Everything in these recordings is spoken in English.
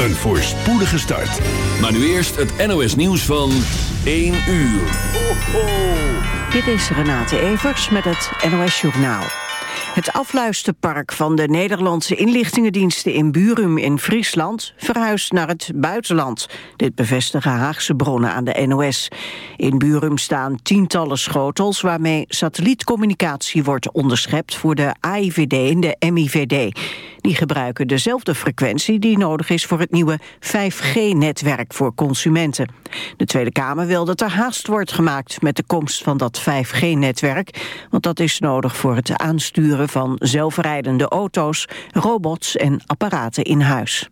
Een voorspoedige start. Maar nu eerst het NOS nieuws van 1 uur. Ho, ho. Dit is Renate Evers met het NOS Journaal. Het afluisterpark van de Nederlandse inlichtingendiensten in Burum in Friesland verhuist naar het buitenland. Dit bevestigen Haagse bronnen aan de NOS. In Burum staan tientallen schotels waarmee satellietcommunicatie wordt onderschept voor de AIVD en de MIVD. Die gebruiken dezelfde frequentie die nodig is voor het nieuwe 5G-netwerk voor consumenten. De Tweede Kamer wil dat er haast wordt gemaakt met de komst van dat 5G-netwerk, want dat is nodig voor het aansturen van zelfrijdende auto's, robots en apparaten in huis.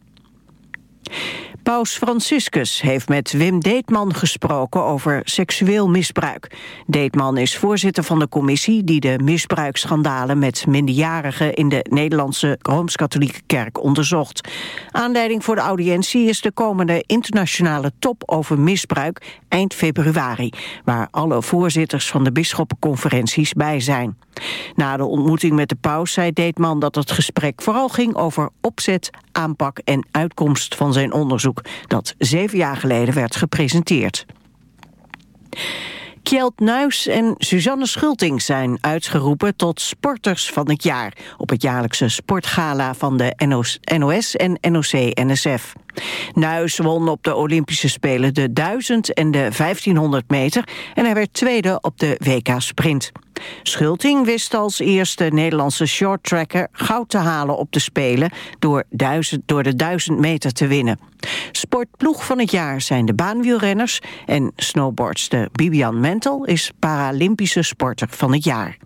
Paus Franciscus heeft met Wim Deetman gesproken over seksueel misbruik. Deetman is voorzitter van de commissie die de misbruiksschandalen met minderjarigen in de Nederlandse Rooms-Katholieke Kerk onderzocht. Aanleiding voor de audiëntie is de komende internationale top over misbruik eind februari, waar alle voorzitters van de bisschoppenconferenties bij zijn. Na de ontmoeting met de paus zei Deetman dat het gesprek vooral ging over opzet, aanpak en uitkomst van zijn onderzoek dat zeven jaar geleden werd gepresenteerd. Kjeld Nuis en Suzanne Schulting zijn uitgeroepen tot sporters van het jaar op het jaarlijkse sportgala van de NOS en NOC-NSF. Nuis won op de Olympische Spelen de 1000 en de 1500 meter en hij werd tweede op de WK Sprint. Schulting wist als eerste Nederlandse shorttracker goud te halen op de Spelen door, door de 1000 meter te winnen. Sportploeg van het jaar zijn de baanwielrenners en snowboardster Bibian Mentel is Paralympische sporter van het jaar.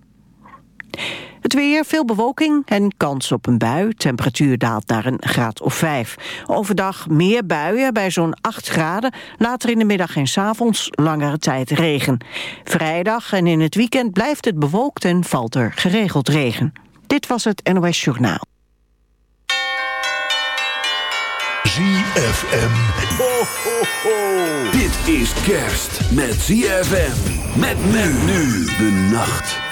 Het weer, veel bewolking en kans op een bui. Temperatuur daalt naar een graad of 5. Overdag meer buien bij zo'n 8 graden. Later in de middag en s avonds langere tijd regen. Vrijdag en in het weekend blijft het bewolkt en valt er geregeld regen. Dit was het NOS Journaal. ZFM. Ho, ho, ho. Dit is kerst met ZFM. Met men nu de nacht.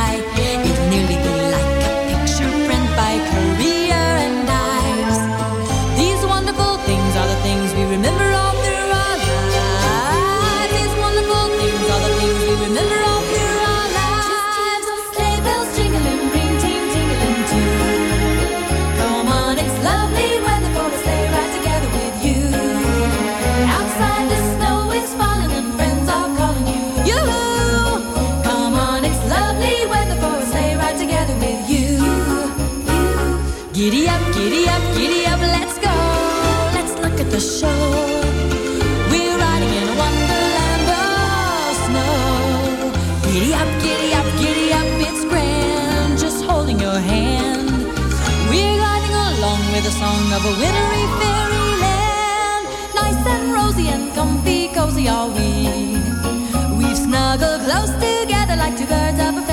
Close together like two birds of a feather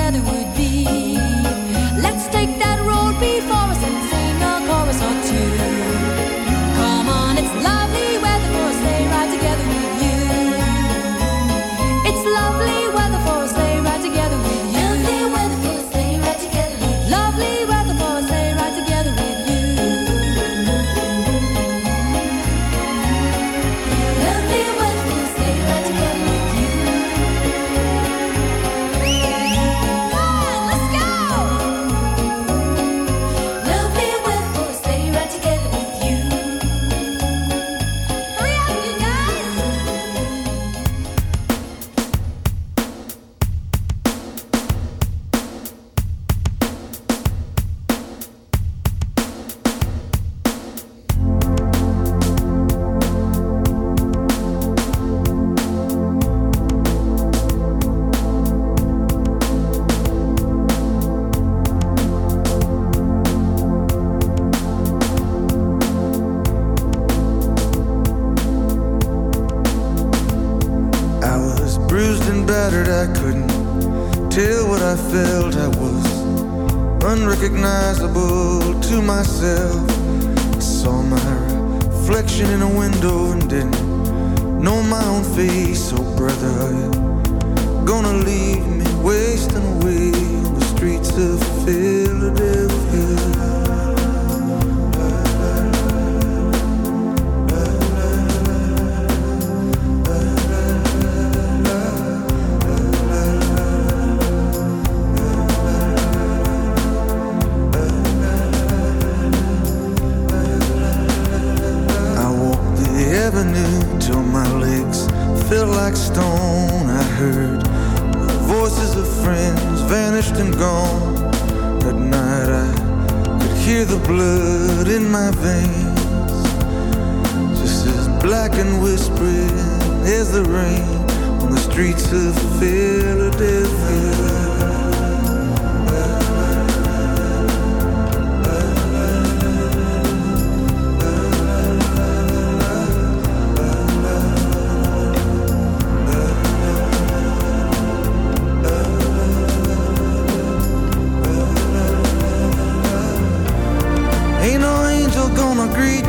stop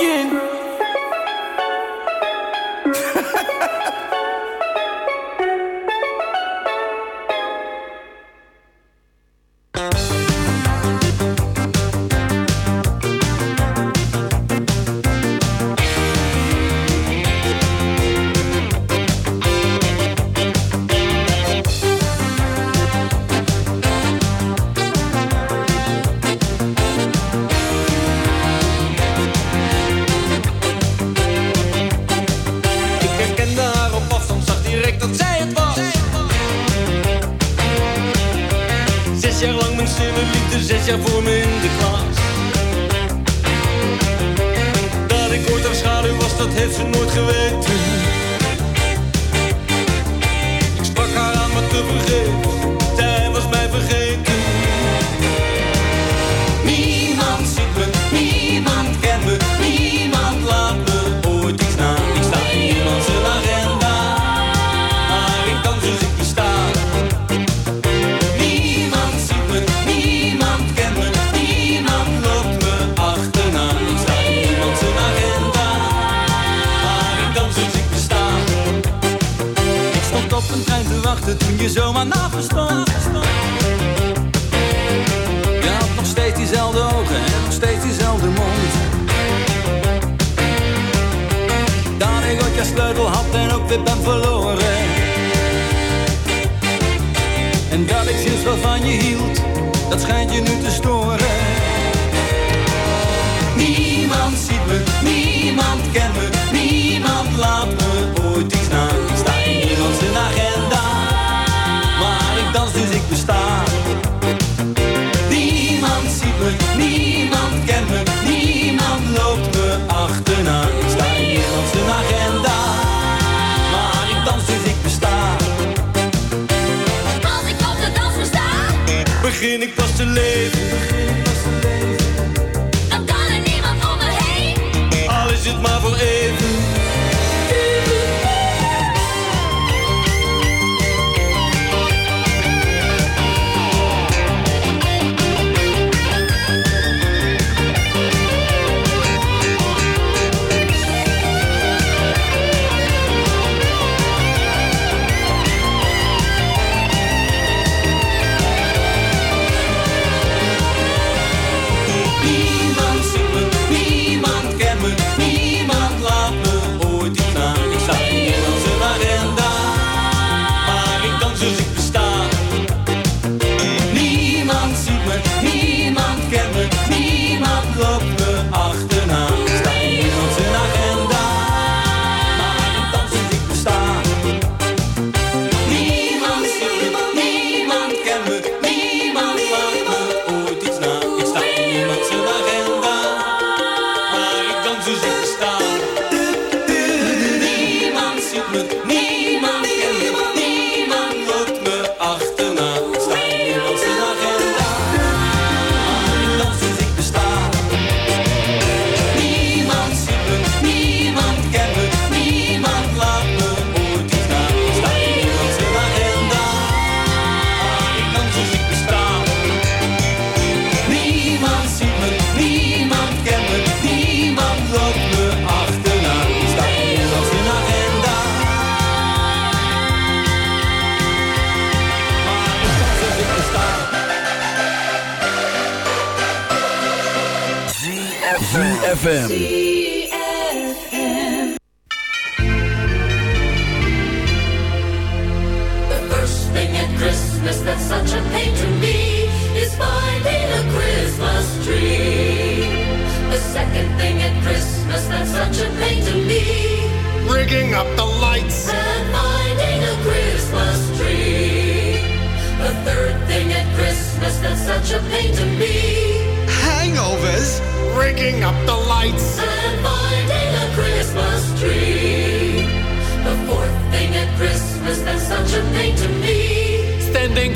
It's déjà voulu het maar voor even. Such a pain to me is finding a Christmas tree. The second thing at Christmas that's such a pain to me Rigging up the lights. and finding a Christmas tree. The third thing at Christmas that's such a pain to me Hangovers. Rigging up the lights. and finding a Christmas tree. The fourth thing at Christmas that's such a pain to me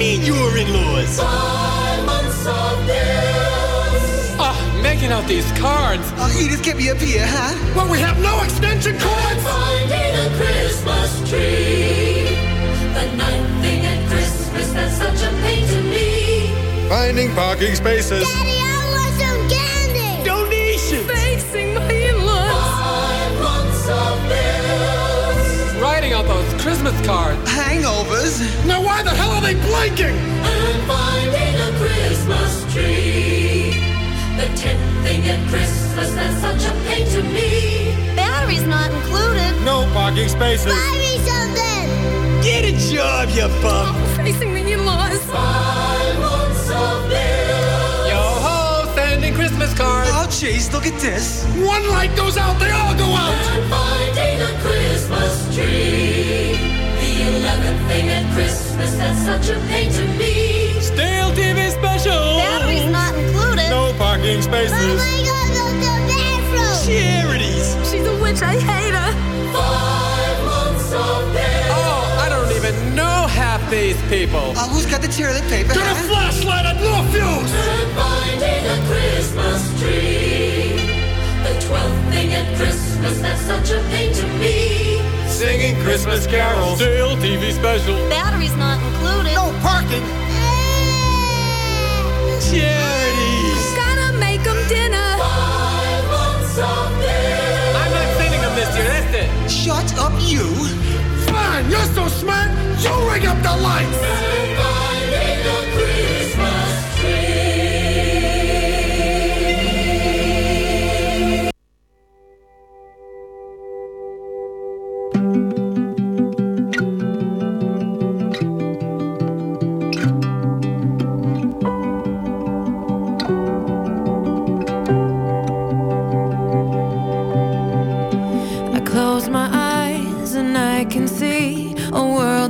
Charities, and what do you mean in-laws? Five months of bills. Ah, making out these cards. Oh, you just get me up here, huh? Well, we have no extension cords. Finding a Christmas tree. The ninth thing at Christmas, that's such a pain to me. Finding parking spaces. Daddy, Christmas cards. Hangovers. Now, why the hell are they blinking? And finding a Christmas tree. The tenth thing at Christmas, that's such a pain to me. Battery's not included. No parking spaces. Buy me something. Get a job, you bum. Oh, facing the in-laws. Five months of bills. Yo ho, sending Christmas cards. Oh, jeez, look at this. One light goes out, they all go out. And finding a Christmas tree. The eleventh thing at Christmas, that's such a pain to me. Stale TV special. Battery's not included. No parking spaces. Mama, I gotta go to the bathroom. Charities. She's a witch, I hate her. Five months of bills. Oh, I don't even know half these people. Oh, who's got the toilet paper, Get a flashlight and more fuse. And finding a Christmas tree. The twelfth thing at Christmas, that's such a pain to me. Singing Christmas carols. Stale TV special. Battery's not included. No parking. Charities. Gotta make 'em dinner. Five months of bills. I'm not sending them this year, that's it. Shut up, you. Fine, you're so smart. You ring up the lights. And finding a Christmas tree.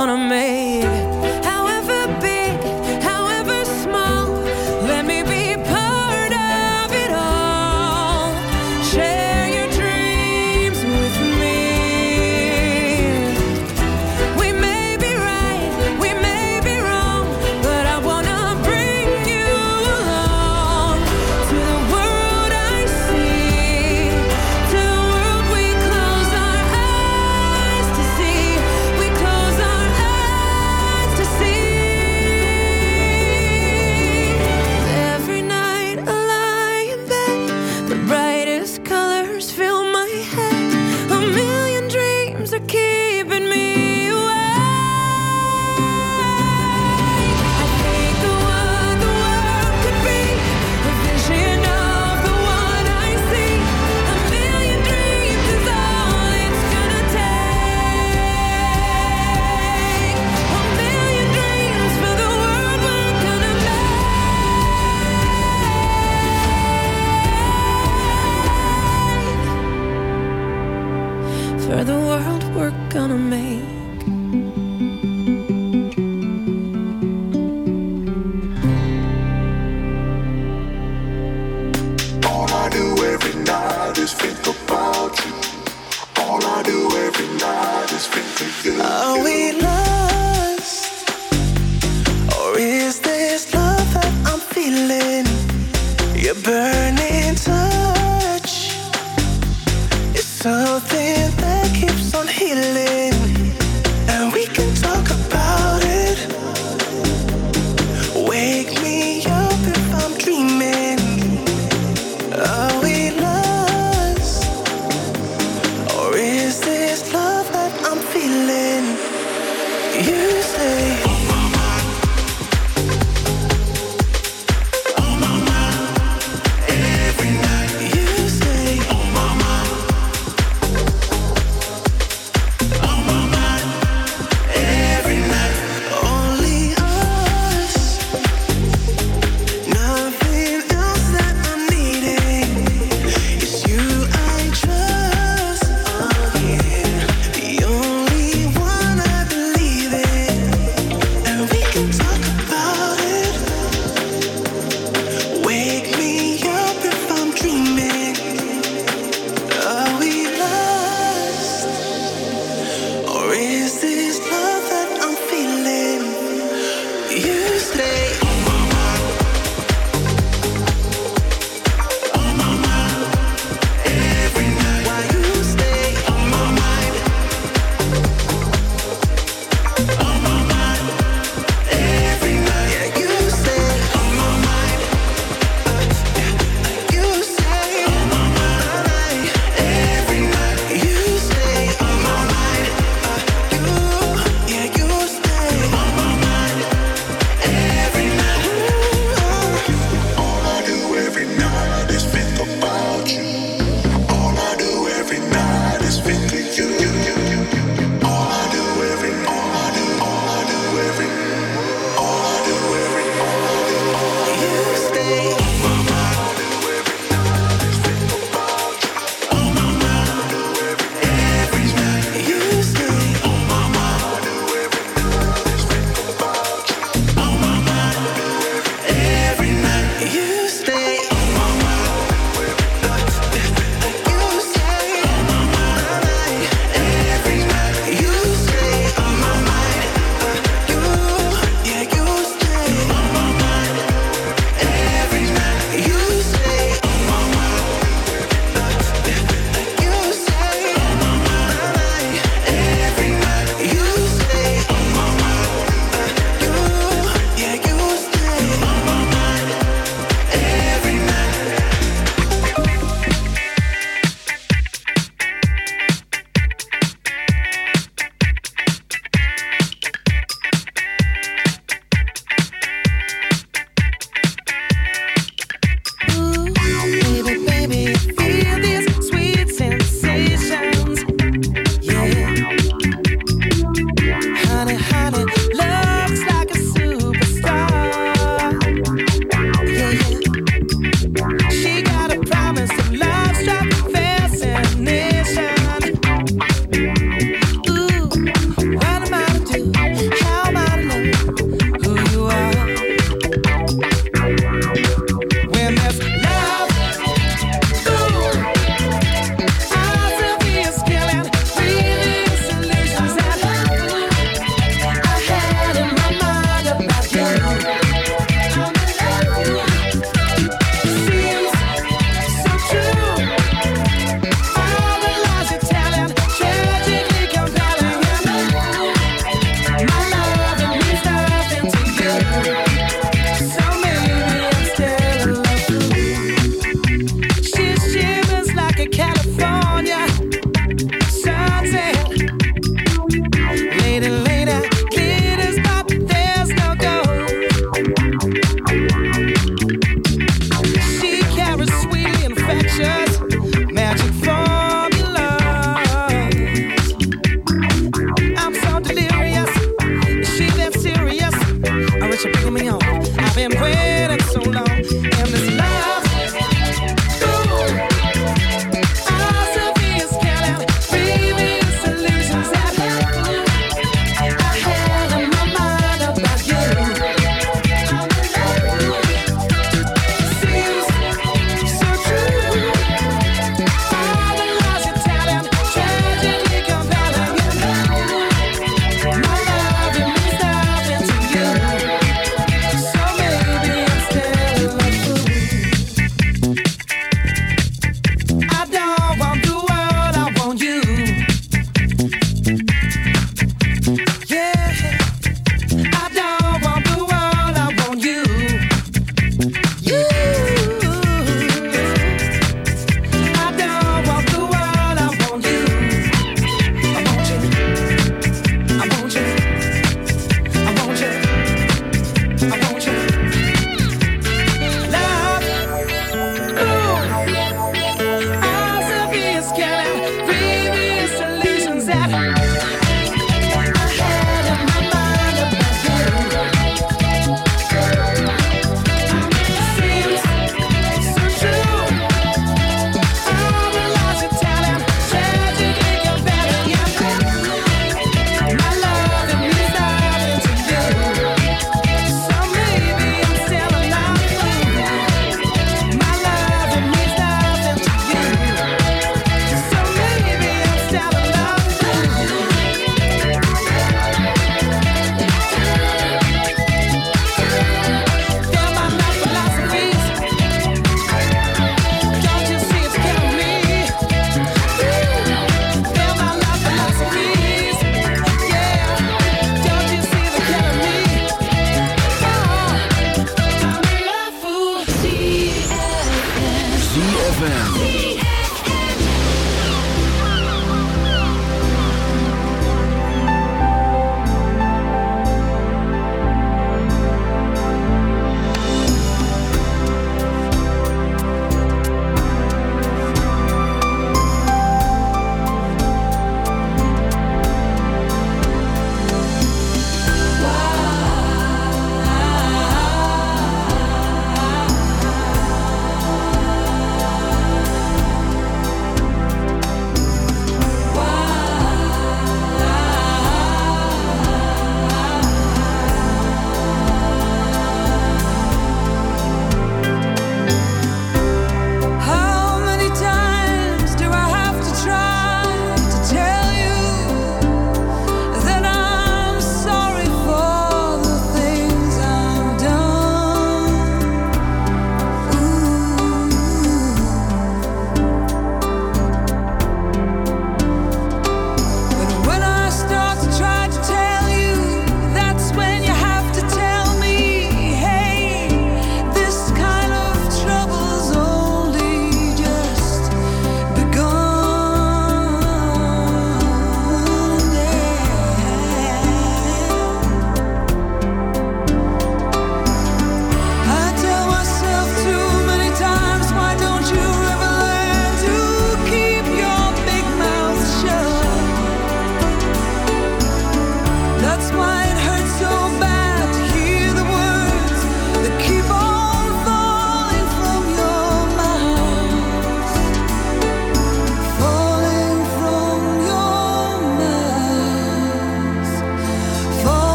gonna make.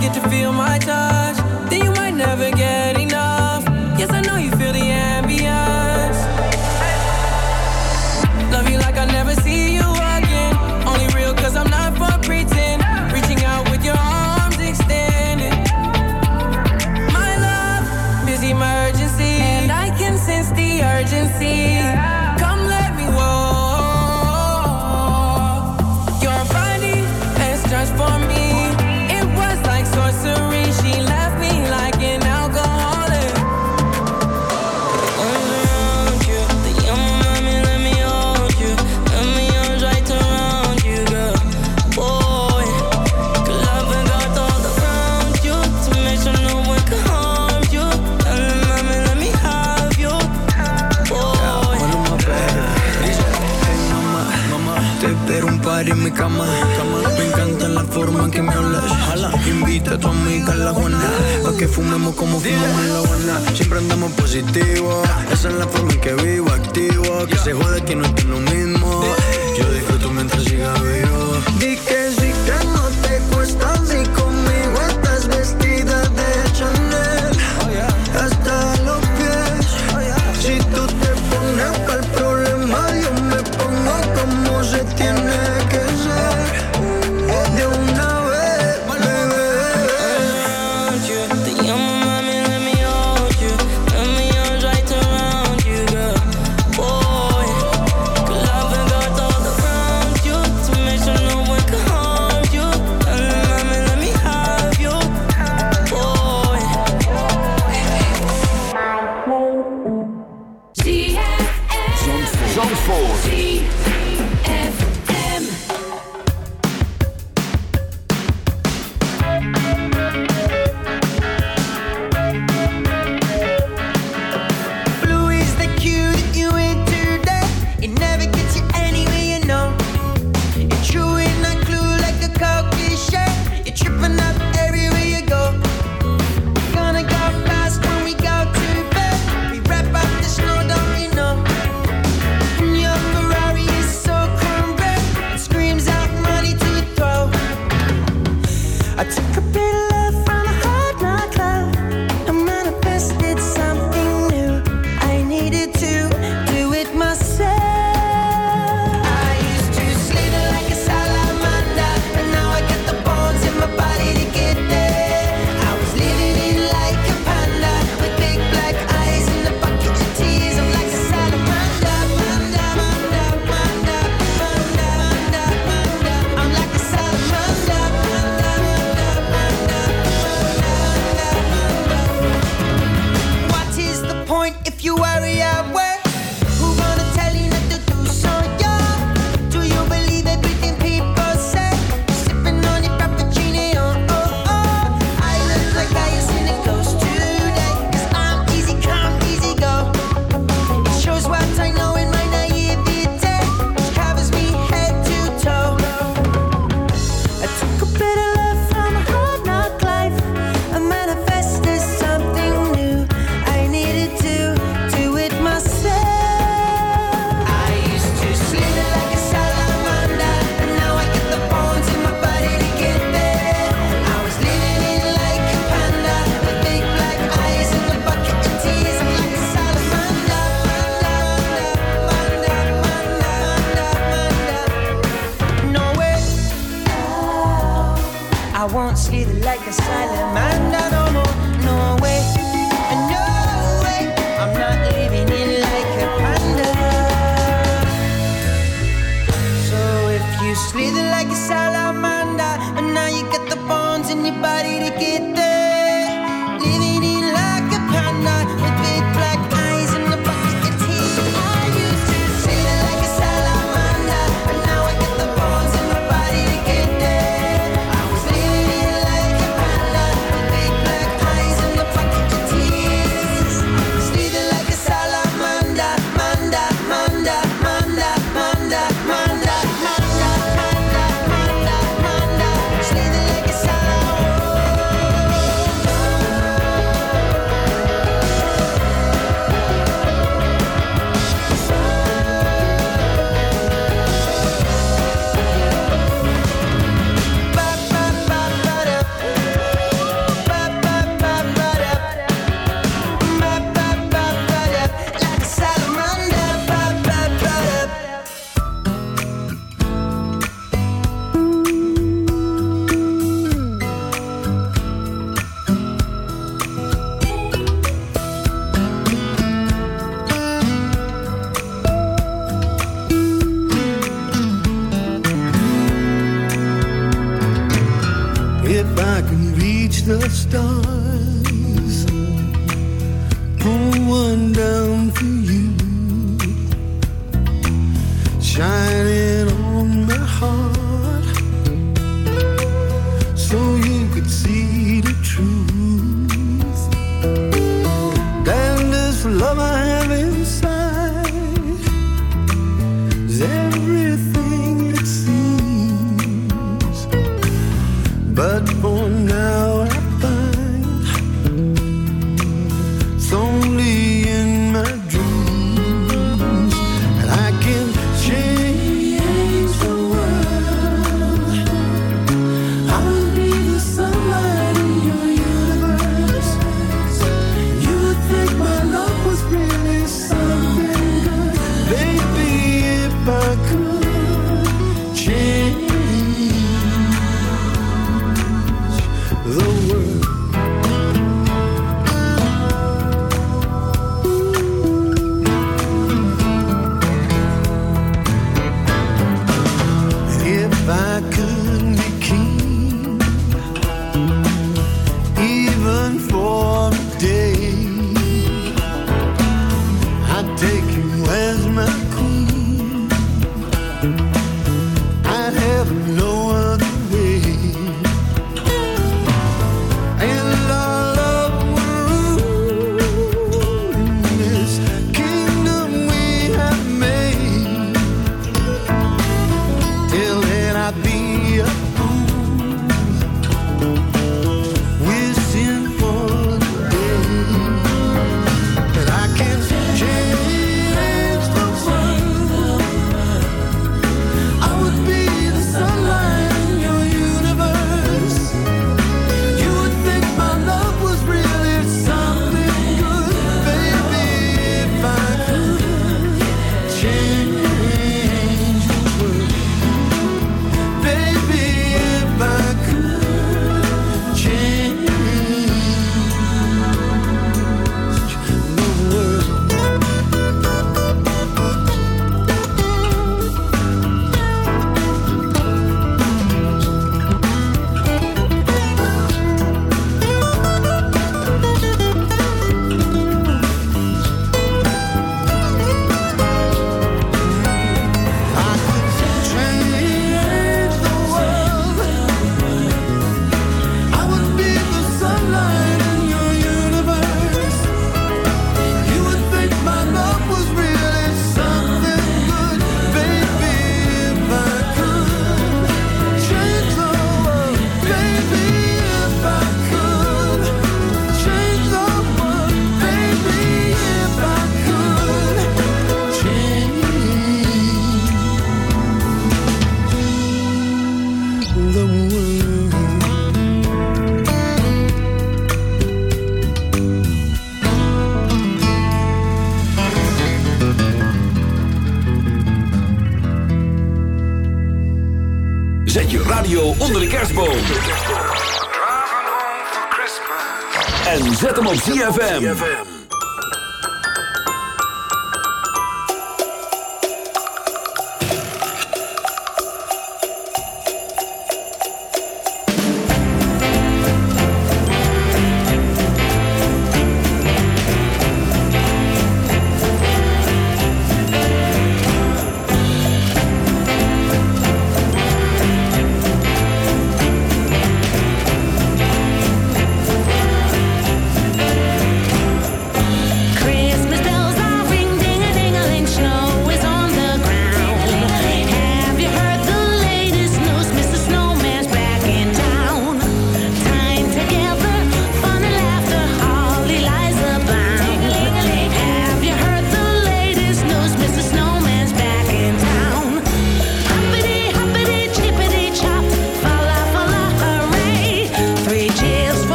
Get to feel my touch, forma que me hablas. Invita a tu amiga a la buena. Pa' que fumemos como fumamos en la buena. Siempre andamos positivo. Esa es la forma en que vivo, activo. Que se jode que no es lo mismo. Yo disfruto mientras siga vivo. Di Zandvoort. shine.